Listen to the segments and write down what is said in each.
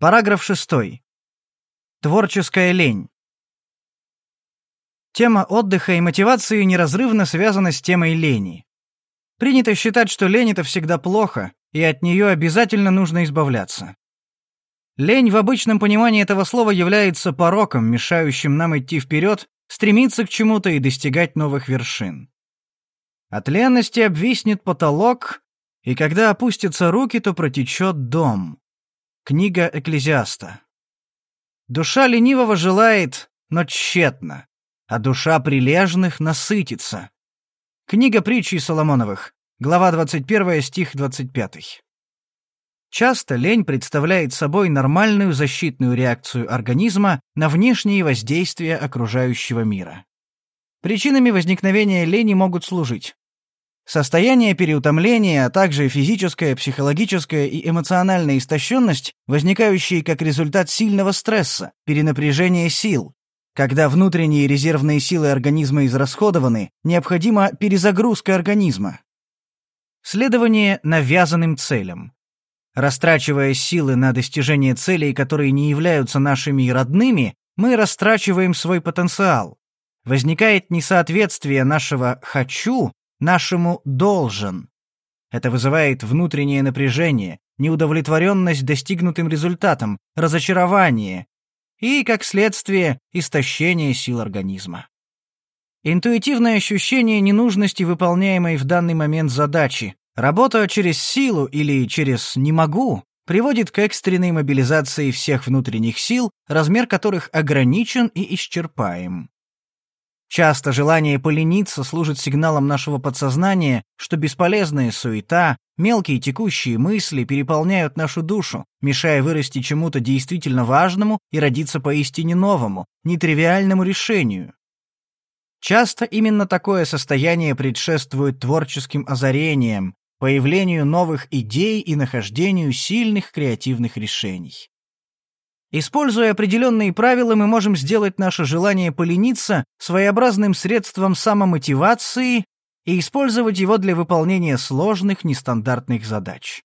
Параграф 6. Творческая лень. Тема отдыха и мотивации неразрывно связана с темой лени. Принято считать, что лень — это всегда плохо, и от нее обязательно нужно избавляться. Лень в обычном понимании этого слова является пороком, мешающим нам идти вперед, стремиться к чему-то и достигать новых вершин. От ленности обвиснет потолок, и когда опустятся руки, то протечет дом. Книга Экклезиаста. Душа ленивого желает, но тщетно, а душа прилежных насытится. Книга притчи Соломоновых, глава 21, стих 25. Часто лень представляет собой нормальную защитную реакцию организма на внешние воздействия окружающего мира. Причинами возникновения лени могут служить Состояние переутомления, а также физическая, психологическая и эмоциональная истощенность, возникающие как результат сильного стресса, перенапряжения сил. Когда внутренние резервные силы организма израсходованы, необходима перезагрузка организма. Следование навязанным целям. Растрачивая силы на достижение целей, которые не являются нашими родными, мы растрачиваем свой потенциал. Возникает несоответствие нашего «хочу» нашему «должен». Это вызывает внутреннее напряжение, неудовлетворенность достигнутым результатом, разочарование и, как следствие, истощение сил организма. Интуитивное ощущение ненужности выполняемой в данный момент задачи, работа через силу или через «не могу» приводит к экстренной мобилизации всех внутренних сил, размер которых ограничен и исчерпаем. Часто желание полениться служит сигналом нашего подсознания, что бесполезная суета, мелкие текущие мысли переполняют нашу душу, мешая вырасти чему-то действительно важному и родиться поистине новому, нетривиальному решению. Часто именно такое состояние предшествует творческим озарениям, появлению новых идей и нахождению сильных креативных решений. Используя определенные правила, мы можем сделать наше желание полениться своеобразным средством самомотивации и использовать его для выполнения сложных, нестандартных задач.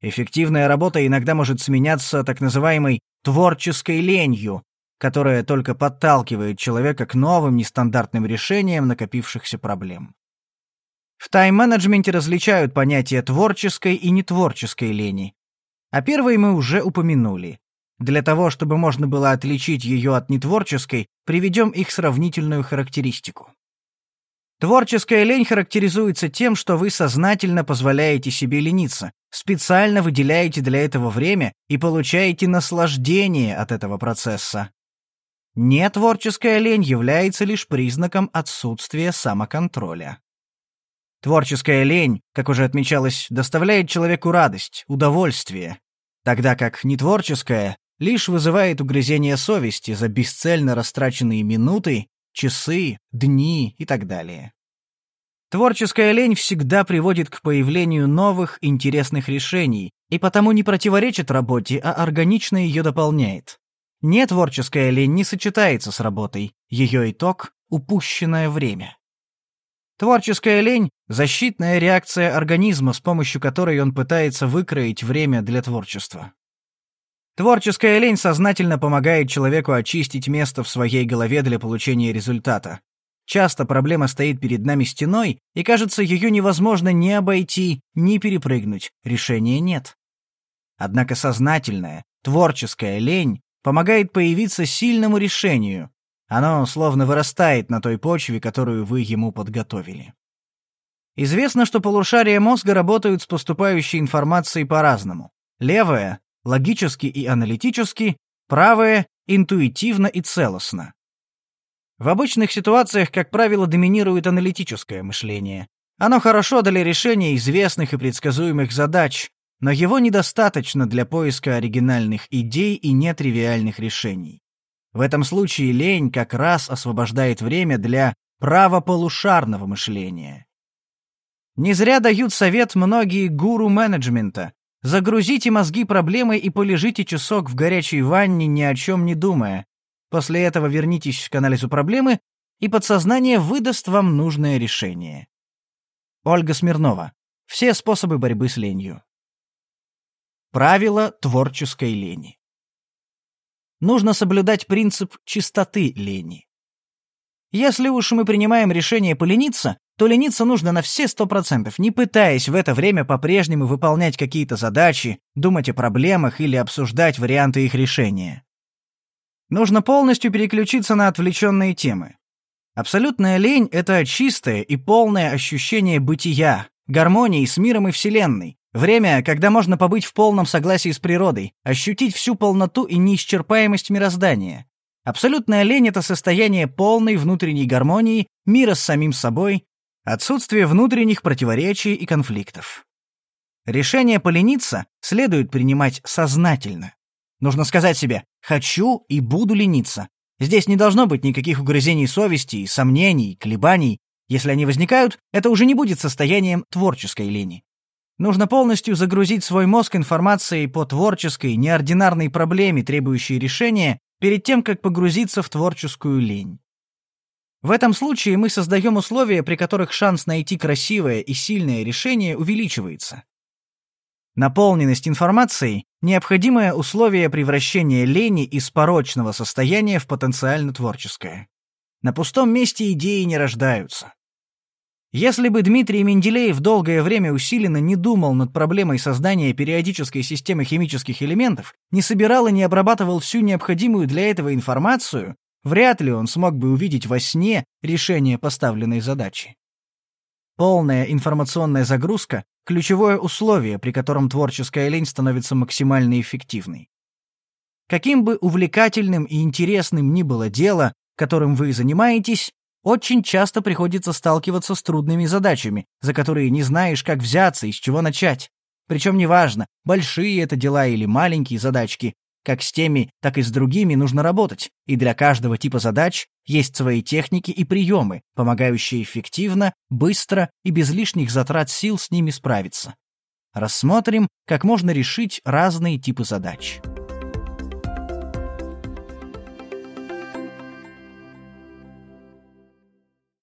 Эффективная работа иногда может сменяться так называемой творческой ленью, которая только подталкивает человека к новым нестандартным решениям накопившихся проблем. В тайм-менеджменте различают понятия творческой и нетворческой лени. А первой мы уже упомянули. Для того, чтобы можно было отличить ее от нетворческой, приведем их сравнительную характеристику. Творческая лень характеризуется тем, что вы сознательно позволяете себе лениться, специально выделяете для этого время и получаете наслаждение от этого процесса. Нетворческая лень является лишь признаком отсутствия самоконтроля. Творческая лень, как уже отмечалось, доставляет человеку радость, удовольствие, тогда как нетворческая лишь вызывает угрызение совести за бесцельно растраченные минуты, часы, дни и так далее. Творческая лень всегда приводит к появлению новых интересных решений и потому не противоречит работе, а органично ее дополняет. Нетворческая лень не сочетается с работой, ее итог — упущенное время. Творческая лень — защитная реакция организма, с помощью которой он пытается выкроить время для творчества. Творческая лень сознательно помогает человеку очистить место в своей голове для получения результата. Часто проблема стоит перед нами стеной, и кажется, ее невозможно ни обойти, ни перепрыгнуть, решения нет. Однако сознательная, творческая лень помогает появиться сильному решению. Оно словно вырастает на той почве, которую вы ему подготовили. Известно, что полушария мозга работают с поступающей информацией по-разному. Левое логически и аналитически, правое — интуитивно и целостно. В обычных ситуациях, как правило, доминирует аналитическое мышление. Оно хорошо для решения известных и предсказуемых задач, но его недостаточно для поиска оригинальных идей и нетривиальных решений. В этом случае лень как раз освобождает время для правополушарного мышления. Не зря дают совет многие гуру менеджмента, Загрузите мозги проблемой и полежите часок в горячей ванне, ни о чем не думая. После этого вернитесь к анализу проблемы, и подсознание выдаст вам нужное решение. Ольга Смирнова. Все способы борьбы с ленью. Правило творческой лени. Нужно соблюдать принцип чистоты лени. Если уж мы принимаем решение полениться, то лениться нужно на все сто процентов, не пытаясь в это время по-прежнему выполнять какие-то задачи, думать о проблемах или обсуждать варианты их решения. Нужно полностью переключиться на отвлеченные темы. Абсолютная лень — это чистое и полное ощущение бытия, гармонии с миром и Вселенной, время, когда можно побыть в полном согласии с природой, ощутить всю полноту и неисчерпаемость мироздания. Абсолютная лень — это состояние полной внутренней гармонии, мира с самим собой, Отсутствие внутренних противоречий и конфликтов. Решение полениться следует принимать сознательно. Нужно сказать себе «хочу и буду лениться». Здесь не должно быть никаких угрызений совести, сомнений, колебаний. Если они возникают, это уже не будет состоянием творческой лени. Нужно полностью загрузить свой мозг информацией по творческой, неординарной проблеме, требующей решения, перед тем, как погрузиться в творческую лень. В этом случае мы создаем условия, при которых шанс найти красивое и сильное решение увеличивается. Наполненность информацией – необходимое условие превращения лени из порочного состояния в потенциально творческое. На пустом месте идеи не рождаются. Если бы Дмитрий Менделеев долгое время усиленно не думал над проблемой создания периодической системы химических элементов, не собирал и не обрабатывал всю необходимую для этого информацию, Вряд ли он смог бы увидеть во сне решение поставленной задачи. Полная информационная загрузка – ключевое условие, при котором творческая лень становится максимально эффективной. Каким бы увлекательным и интересным ни было дело, которым вы занимаетесь, очень часто приходится сталкиваться с трудными задачами, за которые не знаешь, как взяться и с чего начать. Причем неважно, большие это дела или маленькие задачки, как с теми, так и с другими нужно работать, и для каждого типа задач есть свои техники и приемы, помогающие эффективно, быстро и без лишних затрат сил с ними справиться. Рассмотрим, как можно решить разные типы задач.